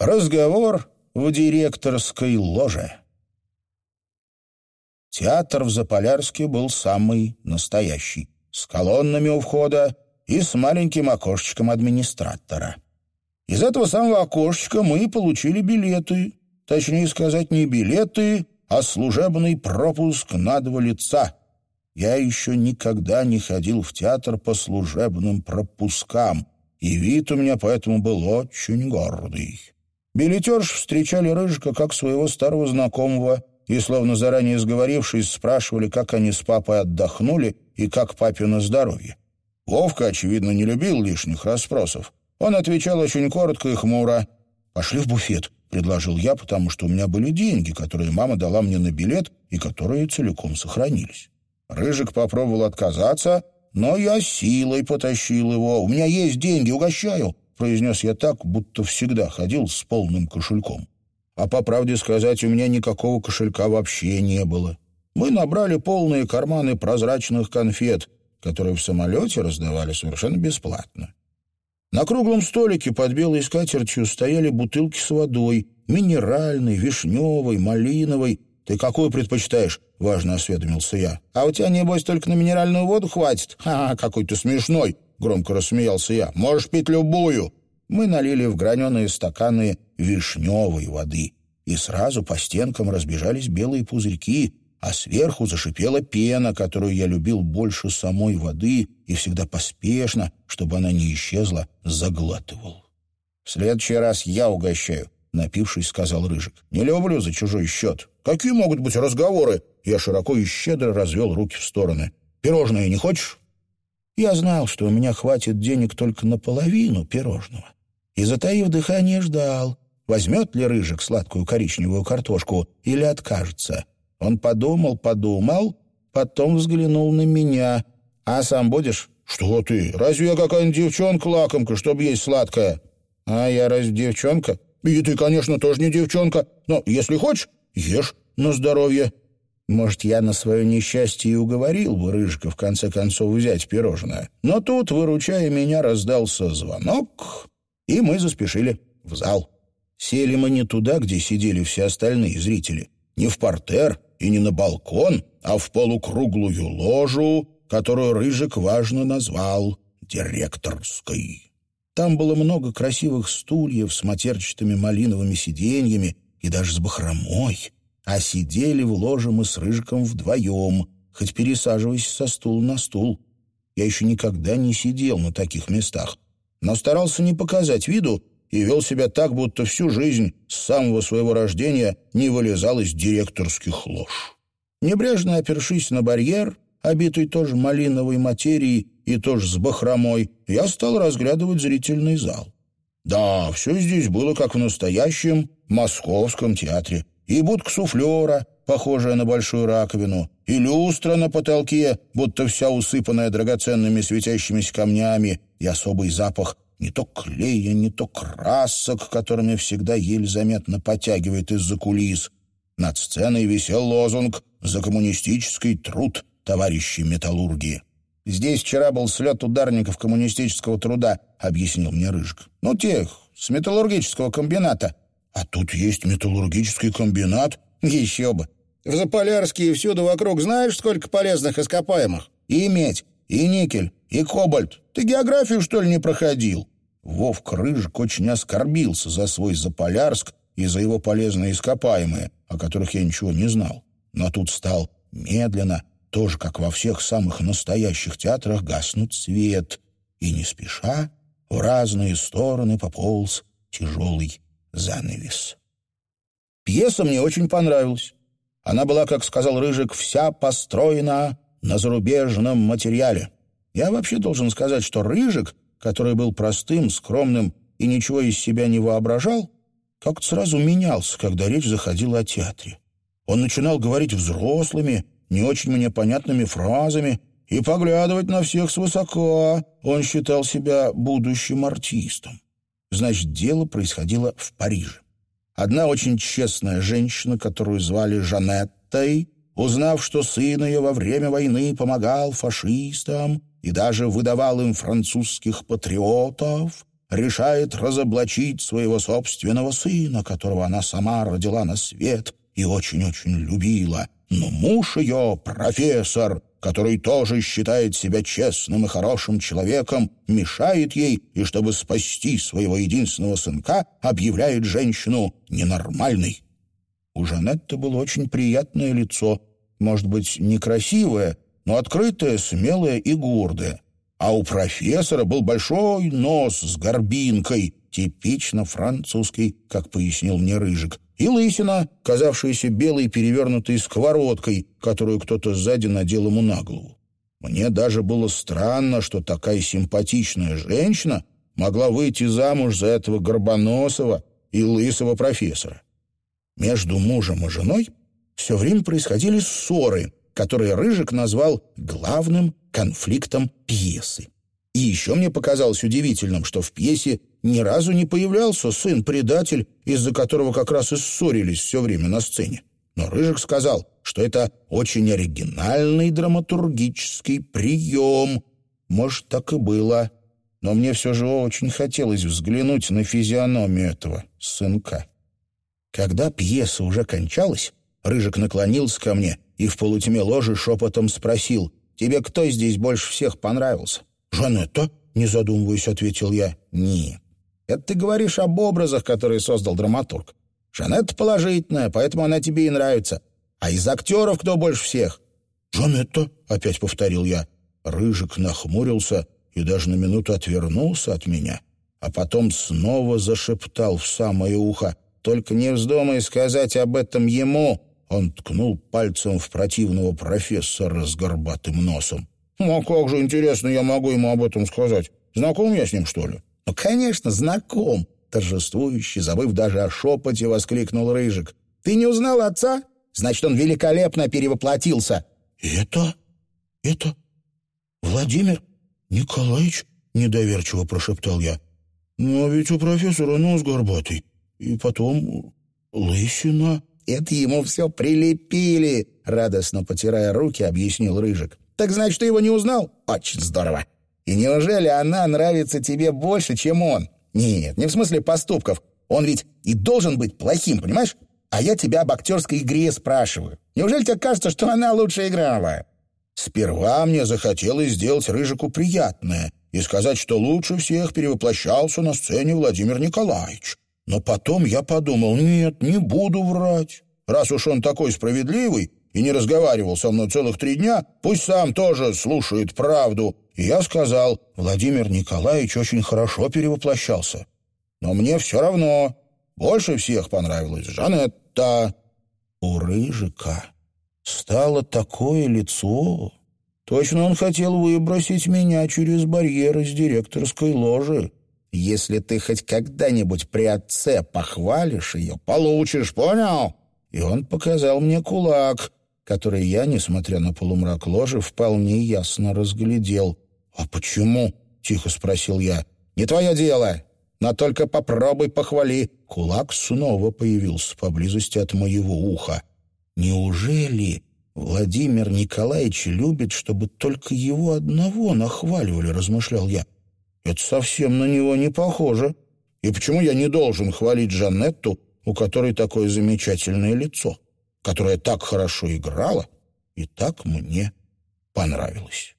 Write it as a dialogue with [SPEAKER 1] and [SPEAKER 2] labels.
[SPEAKER 1] Разговор в директорской ложе. Театр в Заполярске был самый настоящий, с колоннами у входа и с маленьким окошечком администратора. Из этого самого окошечка мы получили билеты, точнее сказать, не билеты, а служебный пропуск на два лица. Я еще никогда не ходил в театр по служебным пропускам, и вид у меня поэтому был очень гордый. Билетерш встречали Рыжика как своего старого знакомого и, словно заранее сговорившись, спрашивали, как они с папой отдохнули и как папе на здоровье. Вовка, очевидно, не любил лишних расспросов. Он отвечал очень коротко и хмуро. «Пошли в буфет», — предложил я, потому что у меня были деньги, которые мама дала мне на билет и которые целиком сохранились. Рыжик попробовал отказаться, но я силой потащил его. «У меня есть деньги, угощаю», — произнес я так, будто всегда ходил с полным кошельком. А по правде сказать, у меня никакого кошелька вообще не было. Мы набрали полные карманы прозрачных конфет, которые в самолете раздавали совершенно бесплатно. На круглом столике под белой скатертью стояли бутылки с водой, минеральной, вишневой, малиновой. «Ты какую предпочитаешь?» — важно осведомился я. «А у тебя, небось, только на минеральную воду хватит?» «Ха, какой ты смешной!» — громко рассмеялся я. «Можешь пить любую!» Мы налили в граненые стаканы вишневой воды, и сразу по стенкам разбежались белые пузырьки, а сверху зашипела пена, которую я любил больше самой воды и всегда поспешно, чтобы она не исчезла, заглатывал. «В следующий раз я угощаю», — напившись, сказал Рыжик. «Не люблю за чужой счет. Какие могут быть разговоры?» Я широко и щедро развел руки в стороны. «Пирожное не хочешь?» Я знал, что у меня хватит денег только на половину пирожного. И, затаив дыхание, ждал, возьмет ли Рыжик сладкую коричневую картошку или откажется. Он подумал, подумал, потом взглянул на меня. «А сам будешь?» «Что ты? Разве я какая-нибудь девчонка-лакомка, чтобы есть сладкое?» «А я разве девчонка?» «И ты, конечно, тоже не девчонка. Но если хочешь, ешь на здоровье». Может, я на свое несчастье и уговорил бы Рыжика в конце концов взять пирожное. Но тут, выручая меня, раздался звонок, и мы заспешили в зал. Сели мы не туда, где сидели все остальные зрители, не в портер и не на балкон, а в полукруглую ложу, которую Рыжик важно назвал директорской. Там было много красивых стульев с матерчатыми малиновыми сиденьями и даже с бахромой, а сидели в ложе мы с Рыжиком вдвоем, хоть пересаживаясь со стула на стул. Я еще никогда не сидел на таких местах, но старался не показать виду и вел себя так, будто всю жизнь с самого своего рождения не вылезал из директорских лож. Небрежно опершись на барьер, обитый тоже малиновой материей и тоже с бахромой, я стал разглядывать зрительный зал. Да, все здесь было как в настоящем московском театре и будка суфлера, похожая на большую раковину, и люстра на потолке, будто вся усыпанная драгоценными светящимися камнями, и особый запах не то клея, не то красок, которыми всегда еле заметно потягивает из-за кулис. Над сценой висел лозунг «За коммунистический труд, товарищи металлурги». «Здесь вчера был слет ударников коммунистического труда», — объяснил мне Рыжик. «Ну, тех, с металлургического комбината». А тут есть металлургический комбинат. Еще бы. В Заполярске и всюду вокруг знаешь, сколько полезных ископаемых? И медь, и никель, и кобальт. Ты географию, что ли, не проходил?» Вовк Рыжик очень оскорбился за свой Заполярск и за его полезные ископаемые, о которых я ничего не знал. Но тут стал медленно, тоже как во всех самых настоящих театрах, гаснуть свет. И не спеша в разные стороны пополз тяжелый занавес. Пьеса мне очень понравилась. Она была, как сказал Рыжик, вся построена на зарубежном материале. Я вообще должен сказать, что Рыжик, который был простым, скромным и ничего из себя не воображал, как-то сразу менялся, когда речь заходила о театре. Он начинал говорить взрослыми, не очень мне понятными фразами и поглядывать на всех свысока. Он считал себя будущим артистом. Значит, дело происходило в Париже. Одна очень честная женщина, которую звали Жанеттой, узнав, что сын ее во время войны помогал фашистам и даже выдавал им французских патриотов, решает разоблачить своего собственного сына, которого она сама родила на свет и очень-очень любила. Но муж ее, профессор, который тоже считает себя честным и хорошим человеком, мешает ей и, чтобы спасти своего единственного сынка, объявляет женщину ненормальной. У Жанетты было очень приятное лицо, может быть, некрасивое, но открытое, смелое и гордое. А у профессора был большой нос с горбинкой, типично французский, как пояснил мне Рыжик, и лысина, казавшаяся белой перевернутой сковородкой, которую кто-то сзади надел ему на голову. Мне даже было странно, что такая симпатичная женщина могла выйти замуж за этого горбоносого и лысого профессора. Между мужем и женой все время происходили ссоры, которые Рыжик назвал главным конфликтом пьесы. И еще мне показалось удивительным, что в пьесе ни разу не появлялся сын-предатель, из-за которого как раз и ссорились все время на сцене. Но Рыжик сказал, что это очень оригинальный драматургический прием. Может, так и было. Но мне все же очень хотелось взглянуть на физиономию этого сынка. Когда пьеса уже кончалась, Рыжик наклонился ко мне и в полутьме ложи шепотом спросил, «Тебе кто здесь больше всех понравился?» «Жанетта?» — не задумываясь, ответил я. «Нет. Это ты говоришь об образах, которые создал драматург. Жанетта положительная, поэтому она тебе и нравится. А из актеров кто больше всех?» «Жанетта», — опять повторил я. Рыжик нахмурился и даже на минуту отвернулся от меня, а потом снова зашептал в самое ухо. «Только не вздумай сказать об этом ему!» Он ткнул пальцем в противного профессора с горбатым носом. «Ну, а как же, интересно, я могу ему об этом сказать? Знаком я с ним, что ли?» «Ну, конечно, знаком!» Торжествующий, забыв даже о шепоте, воскликнул Рыжик. «Ты не узнал отца? Значит, он великолепно перевоплотился!» «Это? Это? Владимир Николаевич?» — недоверчиво прошептал я. «Но ведь у профессора нос горбатый. И потом лысина...» «Это ему все прилепили!» — радостно потирая руки, объяснил Рыжик. Так значит, ты его не узнал? Очень здорово. И неужели она нравится тебе больше, чем он? Нет, не в смысле поступков. Он ведь и должен быть плохим, понимаешь? А я тебя об актерской игре спрашиваю. Неужели тебе кажется, что она лучше играла? Сперва мне захотелось сделать Рыжику приятное и сказать, что лучше всех перевоплощался на сцене Владимир Николаевич. Но потом я подумал, нет, не буду врать. Раз уж он такой справедливый, и не разговаривал со мной целых три дня, пусть сам тоже слушает правду. И я сказал, Владимир Николаевич очень хорошо перевоплощался. Но мне все равно. Больше всех понравилась Жанетта. У Рыжика стало такое лицо. Точно он хотел выбросить меня через барьер из директорской ложи. Если ты хоть когда-нибудь при отце похвалишь ее, получишь, понял? И он показал мне кулак — который я, несмотря на полумрак ложи, вполне ясно разглядел. «А почему?» — тихо спросил я. «Не твое дело, но только попробуй похвали». Кулак снова появился поблизости от моего уха. «Неужели Владимир Николаевич любит, чтобы только его одного нахваливали?» — размышлял я. «Это совсем на него не похоже. И почему я не должен хвалить Жанетту, у которой такое замечательное лицо?» Которая так хорошо играла и так мне понравилась.